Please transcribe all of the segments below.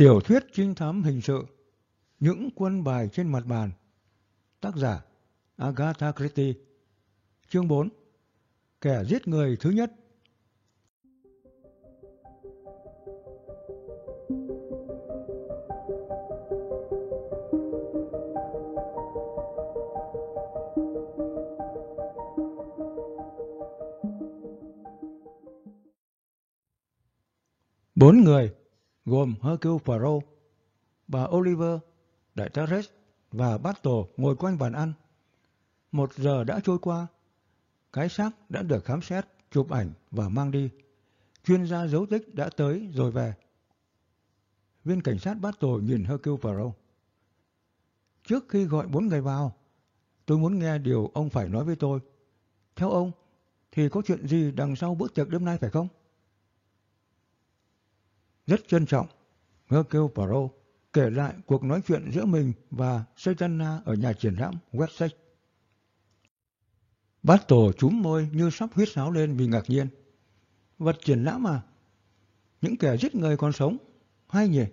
Tiểu thuyết trinh thám hình sự, Những quân bài trên mặt bàn, Tác giả Agatha Christie, Chương 4 Kẻ giết người thứ nhất. Bốn người gồm Hercule Poirot, bà Oliver, đại tá Rex và Battle ngồi quanh bàn ăn. Một giờ đã trôi qua. Cái xác đã được khám xét, chụp ảnh và mang đi. Chuyên gia dấu tích đã tới rồi về. Viên cảnh sát Battle nhìn Hercule Poirot. Trước khi gọi bốn người vào, tôi muốn nghe điều ông phải nói với tôi. Theo ông, thì có chuyện gì đằng sau bữa tiệc đêm nay phải không? Rất trân trọng, Hercule Poirot kể lại cuộc nói chuyện giữa mình và Saitana ở nhà triển lãm Wessex. Bát tổ chúm môi như sắp huyết sáo lên vì ngạc nhiên. Vật triển lãm à? Những kẻ giết người còn sống? Hay nhỉ?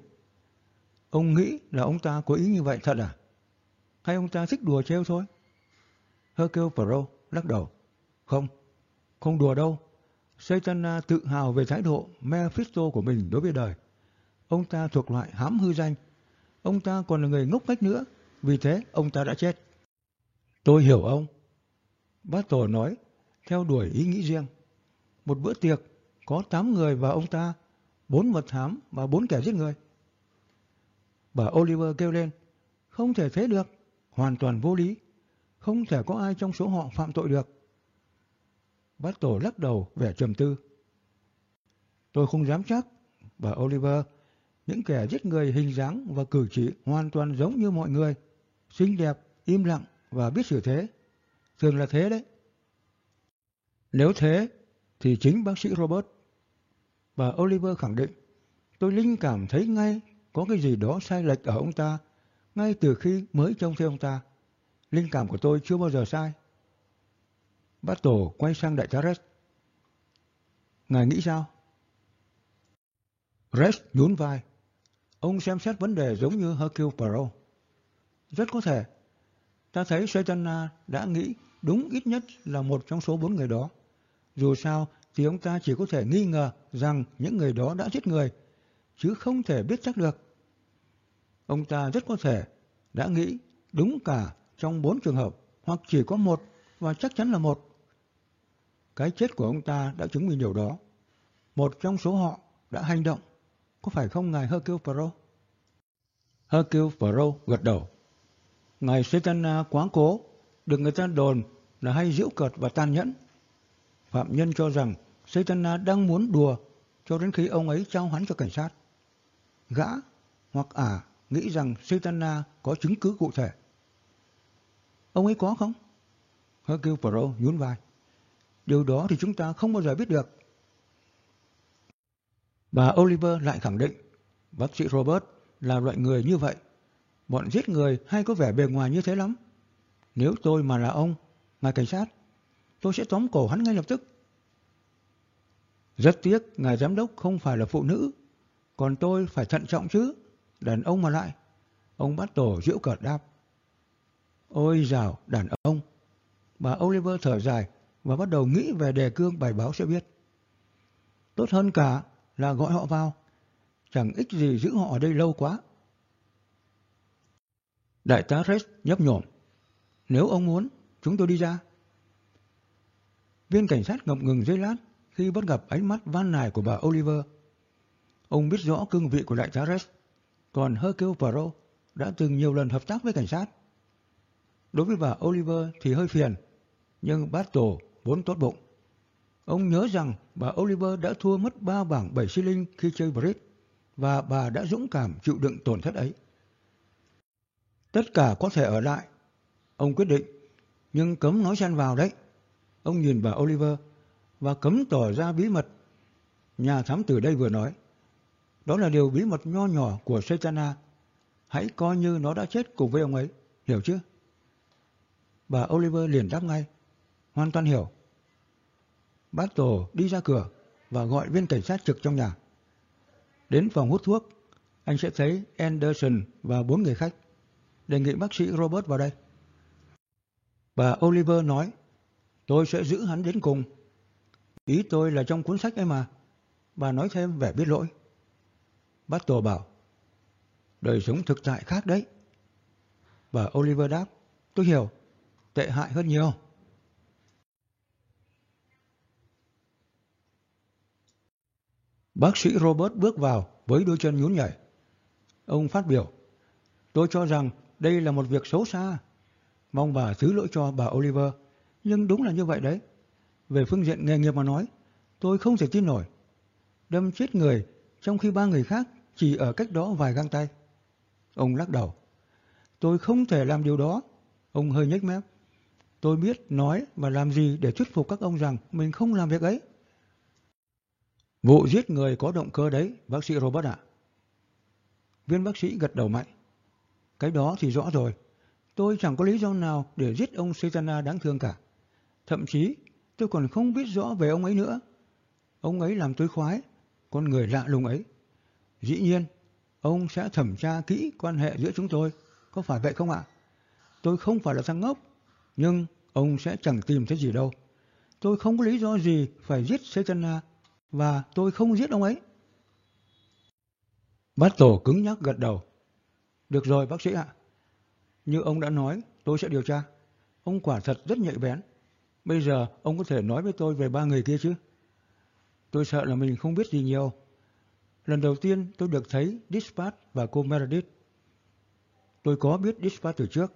Ông nghĩ là ông ta có ý như vậy thật à? Hay ông ta thích đùa treo thôi? Hercule Poirot lắc đầu. Không, không đùa đâu. Saitana à, tự hào về thái độ Mephisto của mình đối với đời. Ông ta thuộc loại hám hư danh. Ông ta còn là người ngốc cách nữa, vì thế ông ta đã chết. Tôi hiểu ông. Bác Tổ nói, theo đuổi ý nghĩ riêng. Một bữa tiệc, có 8 người và ông ta, bốn mật thám và bốn kẻ giết người. Bà Oliver kêu lên, không thể thế được, hoàn toàn vô lý. Không thể có ai trong số họ phạm tội được bác Tổ lắc đầu vẻ trầm tư. Tôi không dám chắc, bà Oliver, những kẻ giết người hình dáng và cử chỉ hoàn toàn giống như mọi người, xinh đẹp, im lặng và biết xử thế. Thường là thế đấy. Nếu thế, thì chính bác sĩ Robert. Bà Oliver khẳng định, tôi linh cảm thấy ngay có cái gì đó sai lệch ở ông ta, ngay từ khi mới trông thấy ông ta. Linh cảm của tôi chưa bao giờ sai. Bát Tổ quay sang đại tá Rex. Ngài nghĩ sao? Rex nhún vai. Ông xem xét vấn đề giống như Hercule Poirot. Rất có thể. Ta thấy Saitana đã nghĩ đúng ít nhất là một trong số bốn người đó. Dù sao thì ông ta chỉ có thể nghi ngờ rằng những người đó đã giết người, chứ không thể biết chắc được. Ông ta rất có thể đã nghĩ đúng cả trong bốn trường hợp, hoặc chỉ có một và chắc chắn là một. Cái chết của ông ta đã chứng minh điều đó. Một trong số họ đã hành động. Có phải không ngài Hercule Poirot? Hercule Poirot gật đầu. Ngài Satana quá cố, được người ta đồn là hay giễu cợt và tàn nhẫn. Phạm nhân cho rằng Satana đang muốn đùa cho đến khi ông ấy trao hắn cho cảnh sát. Gã hoặc ả nghĩ rằng Satana có chứng cứ cụ thể. Ông ấy có không? Hercule Poirot nhún vai. Điều đó thì chúng ta không bao giờ biết được. Bà Oliver lại khẳng định, bác sĩ Robert là loại người như vậy. Bọn giết người hay có vẻ bề ngoài như thế lắm. Nếu tôi mà là ông, ngài cảnh sát, tôi sẽ tóm cổ hắn ngay lập tức. Rất tiếc ngài giám đốc không phải là phụ nữ, còn tôi phải thận trọng chứ, đàn ông mà lại. Ông bắt tổ giễu cợt đáp. Ôi dào, đàn ông. Bà Oliver thở dài và bắt đầu nghĩ về đề cương bài báo sẽ biết. Tốt hơn cả là gọi họ vào, chẳng ích gì giữ họ ở đây lâu quá. Đại tá Rex nhấp nhổm. Nếu ông muốn, chúng tôi đi ra. Viên cảnh sát ngập ngừng giây lát khi bắt gặp ánh mắt van nài của bà Oliver. Ông biết rõ cương vị của đại tá Rex, còn Hercule Poirot đã từng nhiều lần hợp tác với cảnh sát. Đối với bà Oliver thì hơi phiền, nhưng Battle vốn tốt bụng. Ông nhớ rằng bà Oliver đã thua mất ba bảng bảy xi linh khi chơi bridge và bà đã dũng cảm chịu đựng tổn thất ấy. Tất cả có thể ở lại. Ông quyết định, nhưng cấm nói xen vào đấy. Ông nhìn bà Oliver và cấm tỏ ra bí mật. Nhà thám tử đây vừa nói. Đó là điều bí mật nho nhỏ của Satana. Hãy coi như nó đã chết cùng với ông ấy, hiểu chứ? Bà Oliver liền đáp ngay. Hoàn toàn hiểu. Bác Tổ đi ra cửa và gọi viên cảnh sát trực trong nhà. Đến phòng hút thuốc, anh sẽ thấy Anderson và bốn người khách. Đề nghị bác sĩ Robert vào đây. Bà Oliver nói, tôi sẽ giữ hắn đến cùng. Ý tôi là trong cuốn sách ấy mà. Bà nói thêm vẻ biết lỗi. Bác Tổ bảo, đời sống thực tại khác đấy. Bà Oliver đáp, tôi hiểu, tệ hại hơn nhiều. Bác sĩ Robert bước vào với đôi chân nhún nhảy. Ông phát biểu, tôi cho rằng đây là một việc xấu xa. Mong bà thứ lỗi cho bà Oliver, nhưng đúng là như vậy đấy. Về phương diện nghề nghiệp mà nói, tôi không thể tin nổi. Đâm chết người, trong khi ba người khác chỉ ở cách đó vài găng tay. Ông lắc đầu. Tôi không thể làm điều đó. Ông hơi nhếch mép. Tôi biết nói và làm gì để thuyết phục các ông rằng mình không làm việc ấy. Vụ giết người có động cơ đấy, bác sĩ Robert ạ. Viên bác sĩ gật đầu mạnh. Cái đó thì rõ rồi. Tôi chẳng có lý do nào để giết ông Sejana đáng thương cả. Thậm chí tôi còn không biết rõ về ông ấy nữa. Ông ấy làm tôi khoái, con người lạ lùng ấy. Dĩ nhiên, ông sẽ thẩm tra kỹ quan hệ giữa chúng tôi. Có phải vậy không ạ? Tôi không phải là thằng ngốc, nhưng ông sẽ chẳng tìm thấy gì đâu. Tôi không có lý do gì phải giết Saitana và tôi không giết ông ấy. Bát tổ cứng nhắc gật đầu. Được rồi bác sĩ ạ. Như ông đã nói, tôi sẽ điều tra. Ông quả thật rất nhạy bén. Bây giờ ông có thể nói với tôi về ba người kia chứ? Tôi sợ là mình không biết gì nhiều. Lần đầu tiên tôi được thấy Dispatch và cô Meredith. Tôi có biết Dispatch từ trước.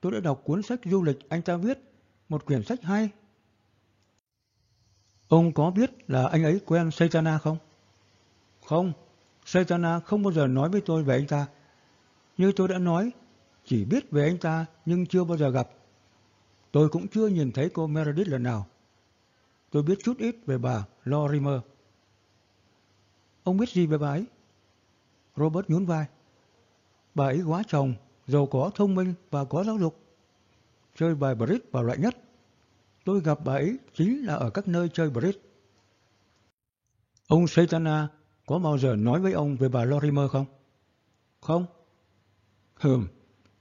Tôi đã đọc cuốn sách du lịch anh ta viết, một quyển sách hay. Ông có biết là anh ấy quen Saitana không? Không, Saitana không bao giờ nói với tôi về anh ta. Như tôi đã nói, chỉ biết về anh ta nhưng chưa bao giờ gặp. Tôi cũng chưa nhìn thấy cô Meredith lần nào. Tôi biết chút ít về bà Lorimer. Ông biết gì về bà ấy? Robert nhún vai. Bà ấy quá chồng, giàu có, thông minh và có giáo dục. Chơi bài bridge vào loại nhất. Tôi gặp bà ấy chính là ở các nơi chơi bridge. Ông Saitana có bao giờ nói với ông về bà Lorimer không? Không. Hừm,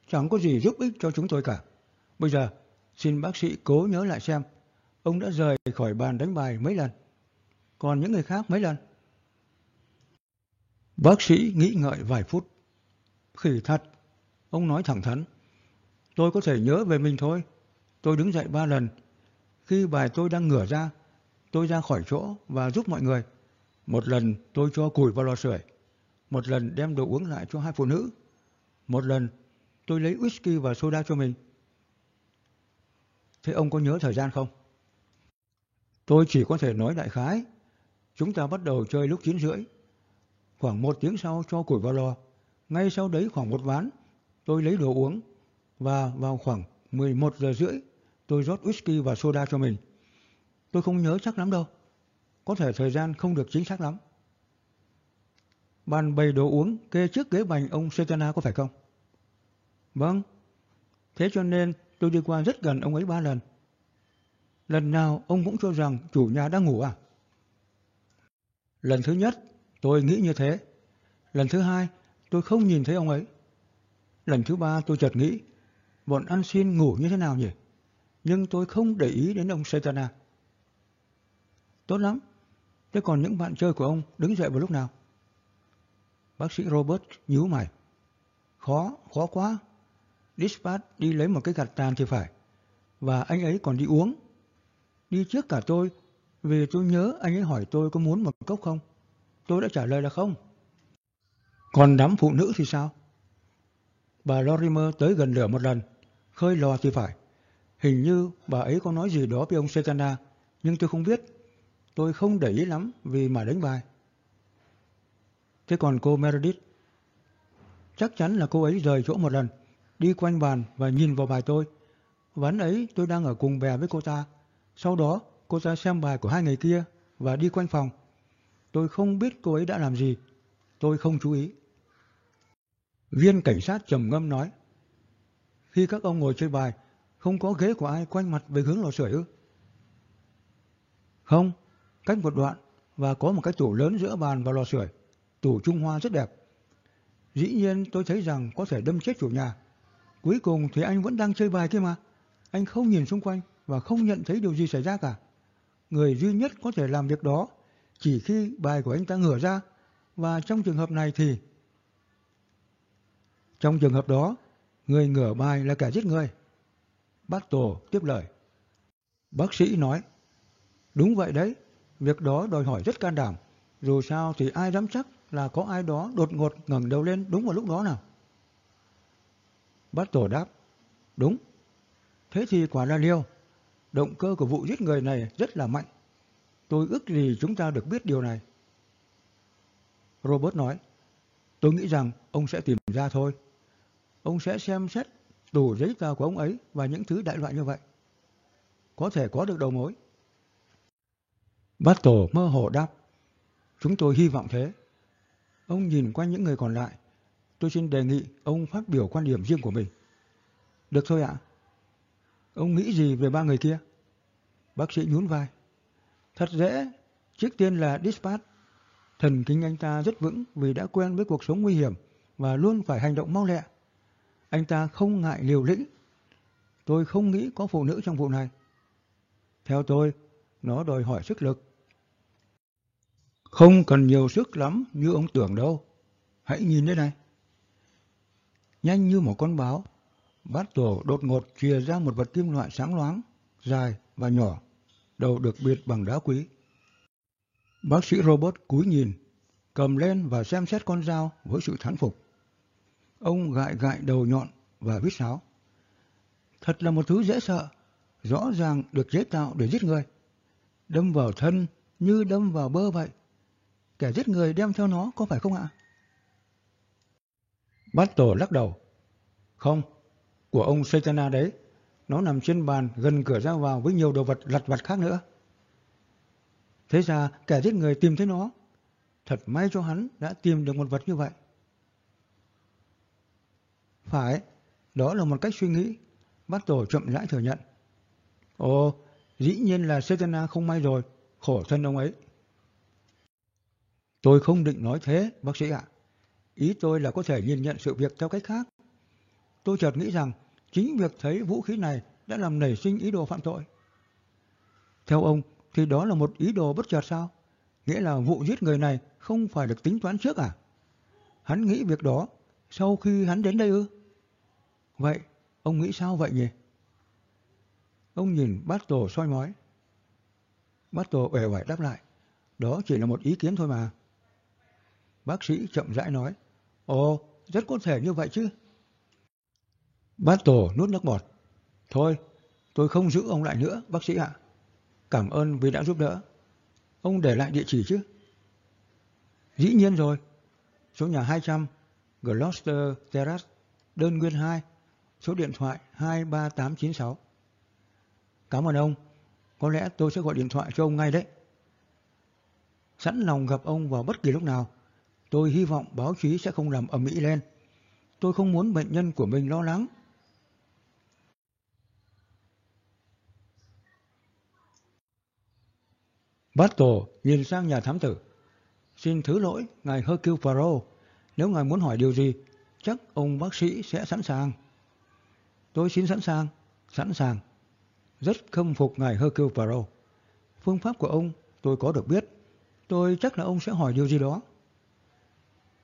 chẳng có gì giúp ích cho chúng tôi cả. Bây giờ, xin bác sĩ cố nhớ lại xem, ông đã rời khỏi bàn đánh bài mấy lần? Còn những người khác mấy lần? Bác sĩ nghĩ ngợi vài phút. Khỉ thật, ông nói thẳng thắn. Tôi có thể nhớ về mình thôi. Tôi đứng dậy ba lần. Khi bài tôi đang ngửa ra, tôi ra khỏi chỗ và giúp mọi người. Một lần tôi cho củi vào lò sưởi. Một lần đem đồ uống lại cho hai phụ nữ. Một lần tôi lấy whisky và soda cho mình. Thế ông có nhớ thời gian không? Tôi chỉ có thể nói đại khái. Chúng ta bắt đầu chơi lúc 9 rưỡi. Khoảng một tiếng sau cho củi vào lò. Ngay sau đấy khoảng một ván, tôi lấy đồ uống. Và vào khoảng 11 giờ rưỡi, tôi rót whisky và soda cho mình. Tôi không nhớ chắc lắm đâu. Có thể thời gian không được chính xác lắm. Bàn bày đồ uống kê trước ghế bành ông Setana có phải không? Vâng. Thế cho nên tôi đi qua rất gần ông ấy ba lần. Lần nào ông cũng cho rằng chủ nhà đang ngủ à? Lần thứ nhất, tôi nghĩ như thế. Lần thứ hai, tôi không nhìn thấy ông ấy. Lần thứ ba tôi chợt nghĩ, bọn ăn xin ngủ như thế nào nhỉ? Nhưng tôi không để ý đến ông Setana. Tốt lắm. Thế còn những bạn chơi của ông đứng dậy vào lúc nào? Bác sĩ Robert nhíu mày. Khó, khó quá. Dispatch đi lấy một cái gạt tàn thì phải. Và anh ấy còn đi uống. Đi trước cả tôi, vì tôi nhớ anh ấy hỏi tôi có muốn một cốc không. Tôi đã trả lời là không. Còn đám phụ nữ thì sao? Bà Lorimer tới gần lửa một lần, khơi lò thì phải. Hình như bà ấy có nói gì đó với ông Sekana, nhưng tôi không biết. Tôi không để ý lắm vì mà đánh bài. Thế còn cô Meredith? Chắc chắn là cô ấy rời chỗ một lần, đi quanh bàn và nhìn vào bài tôi. Ván ấy tôi đang ở cùng bè với cô ta. Sau đó cô ta xem bài của hai người kia và đi quanh phòng. Tôi không biết cô ấy đã làm gì. Tôi không chú ý. Viên cảnh sát trầm ngâm nói. Khi các ông ngồi chơi bài, không có ghế của ai quanh mặt về hướng lò sưởi ư? Không, cách một đoạn và có một cái tủ lớn giữa bàn và lò sưởi. Tủ Trung Hoa rất đẹp. Dĩ nhiên tôi thấy rằng có thể đâm chết chủ nhà. Cuối cùng thì anh vẫn đang chơi bài kia mà. Anh không nhìn xung quanh và không nhận thấy điều gì xảy ra cả. Người duy nhất có thể làm việc đó chỉ khi bài của anh ta ngửa ra và trong trường hợp này thì trong trường hợp đó người ngửa bài là kẻ giết người. Bác Tổ tiếp lời. Bác sĩ nói, đúng vậy đấy, việc đó đòi hỏi rất can đảm. Dù sao thì ai dám chắc là có ai đó đột ngột ngẩng đầu lên đúng vào lúc đó nào. Bác Tổ đáp, đúng. Thế thì quả là liêu. Động cơ của vụ giết người này rất là mạnh. Tôi ước gì chúng ta được biết điều này. Robert nói, tôi nghĩ rằng ông sẽ tìm ra thôi. Ông sẽ xem xét tủ giấy tờ của ông ấy và những thứ đại loại như vậy. Có thể có được đầu mối. Bát Tổ mơ hồ đáp. Chúng tôi hy vọng thế. Ông nhìn qua những người còn lại. Tôi xin đề nghị ông phát biểu quan điểm riêng của mình. Được thôi ạ. Ông nghĩ gì về ba người kia? Bác sĩ nhún vai. Thật dễ. Trước tiên là Dispatch. Thần kinh anh ta rất vững vì đã quen với cuộc sống nguy hiểm và luôn phải hành động mau lẹ. Anh ta không ngại liều lĩnh. Tôi không nghĩ có phụ nữ trong vụ này. Theo tôi, nó đòi hỏi sức lực. Không cần nhiều sức lắm như ông tưởng đâu. Hãy nhìn đây này. Nhanh như một con báo, bát tổ đột ngột chìa ra một vật kim loại sáng loáng, dài và nhỏ, đầu được biệt bằng đá quý. Bác sĩ Robert cúi nhìn, cầm lên và xem xét con dao với sự thán phục. Ông gại gại đầu nhọn và viết sáo. Thật là một thứ dễ sợ, rõ ràng được chế tạo để giết người. Đâm vào thân như đâm vào bơ vậy. Kẻ giết người đem theo nó có phải không ạ? Bát tổ lắc đầu. Không, của ông Saitana đấy. Nó nằm trên bàn gần cửa ra vào với nhiều đồ vật lặt vặt khác nữa. Thế ra kẻ giết người tìm thấy nó. Thật may cho hắn đã tìm được một vật như vậy. Phải, đó là một cách suy nghĩ. bắt tổ chậm rãi thừa nhận. Ồ, dĩ nhiên là Setana không may rồi, khổ thân ông ấy. Tôi không định nói thế, bác sĩ ạ. Ý tôi là có thể nhìn nhận sự việc theo cách khác. Tôi chợt nghĩ rằng chính việc thấy vũ khí này đã làm nảy sinh ý đồ phạm tội. Theo ông, thì đó là một ý đồ bất chợt sao? Nghĩa là vụ giết người này không phải được tính toán trước à? Hắn nghĩ việc đó sau khi hắn đến đây ư? Vậy, ông nghĩ sao vậy nhỉ? Ông nhìn bát tổ soi mói. Bát tổ uể oải đáp lại. Đó chỉ là một ý kiến thôi mà. Bác sĩ chậm rãi nói. Ồ, rất có thể như vậy chứ. Bát tổ nuốt nước bọt. Thôi, tôi không giữ ông lại nữa, bác sĩ ạ. Cảm ơn vì đã giúp đỡ. Ông để lại địa chỉ chứ? Dĩ nhiên rồi. Số nhà 200, Gloucester Terrace, đơn nguyên 2, số điện thoại 23896. Cảm ơn ông. Có lẽ tôi sẽ gọi điện thoại cho ông ngay đấy. Sẵn lòng gặp ông vào bất kỳ lúc nào. Tôi hy vọng báo chí sẽ không làm ầm ĩ lên. Tôi không muốn bệnh nhân của mình lo lắng. Bát Tổ nhìn sang nhà thám tử. Xin thứ lỗi, ngài Hercule Poirot. Nếu ngài muốn hỏi điều gì, chắc ông bác sĩ sẽ sẵn sàng. Tôi xin sẵn sàng, sẵn sàng. Rất khâm phục ngài Hercule Poirot. Phương pháp của ông tôi có được biết. Tôi chắc là ông sẽ hỏi điều gì đó.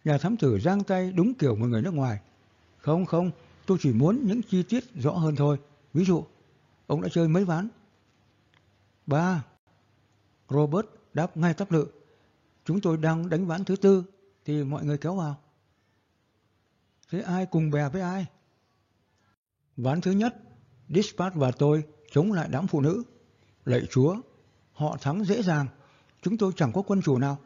Nhà thám tử giang tay đúng kiểu một người nước ngoài. Không không, tôi chỉ muốn những chi tiết rõ hơn thôi. Ví dụ, ông đã chơi mấy ván? Ba. Robert đáp ngay tắp lự. Chúng tôi đang đánh ván thứ tư thì mọi người kéo vào. Thế ai cùng bè với ai? Ván thứ nhất, Dispatch và tôi chống lại đám phụ nữ. Lạy chúa, họ thắng dễ dàng, chúng tôi chẳng có quân chủ nào.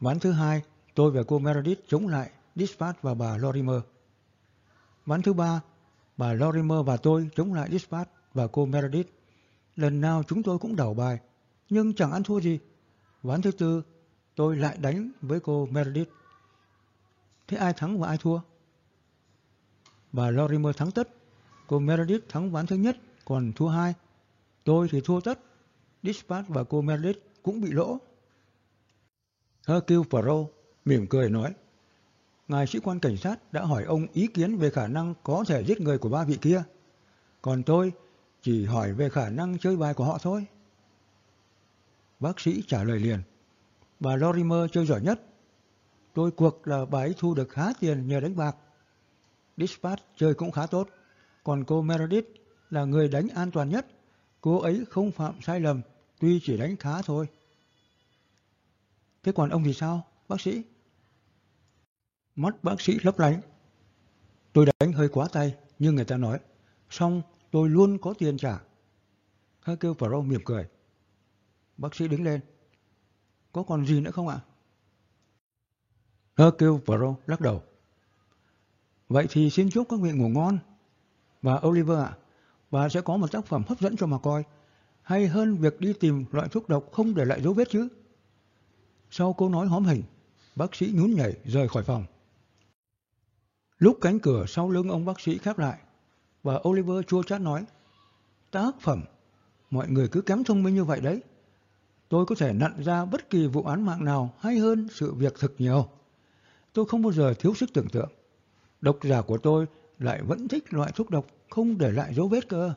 Ván thứ hai, tôi và cô Meredith chống lại Dispatch và bà Lorimer. Ván thứ ba, bà Lorimer và tôi chống lại Dispatch và cô Meredith. Lần nào chúng tôi cũng đảo bài, nhưng chẳng ăn thua gì. Ván thứ tư, tôi lại đánh với cô Meredith. Thế ai thắng và ai thua? Bà Lorimer thắng tất. Cô Meredith thắng ván thứ nhất, còn thua hai. Tôi thì thua tất. Dispatch và cô Meredith cũng bị lỗ. Hercule Poirot mỉm cười nói. ngài sĩ quan cảnh sát đã hỏi ông ý kiến về khả năng có thể giết người của ba vị kia. Còn tôi chỉ hỏi về khả năng chơi bài của họ thôi. Bác sĩ trả lời liền. Bà Lorimer chơi giỏi nhất. Tôi cuộc là bà ấy thu được khá tiền nhờ đánh bạc. Dispatch chơi cũng khá tốt. Còn cô Meredith là người đánh an toàn nhất. Cô ấy không phạm sai lầm, tuy chỉ đánh khá thôi. Thế còn ông thì sao, bác sĩ? Mắt bác sĩ lấp lánh. Tôi đánh hơi quá tay, như người ta nói. Xong tôi luôn có tiền trả. Hercule Poirot mỉm cười. Bác sĩ đứng lên. Có còn gì nữa không ạ? Hercule Poirot lắc đầu. Vậy thì xin chúc các vị ngủ ngon. Và Oliver ạ, bà sẽ có một tác phẩm hấp dẫn cho mà coi. Hay hơn việc đi tìm loại thuốc độc không để lại dấu vết chứ. Sau câu nói hóm hình, bác sĩ nhún nhảy rời khỏi phòng. Lúc cánh cửa sau lưng ông bác sĩ khép lại, và Oliver chua chát nói, tác phẩm, mọi người cứ kém thông minh như vậy đấy. Tôi có thể nặn ra bất kỳ vụ án mạng nào hay hơn sự việc thực nhiều. Tôi không bao giờ thiếu sức tưởng tượng. Độc giả của tôi lại vẫn thích loại thuốc độc không để lại dấu vết cơ.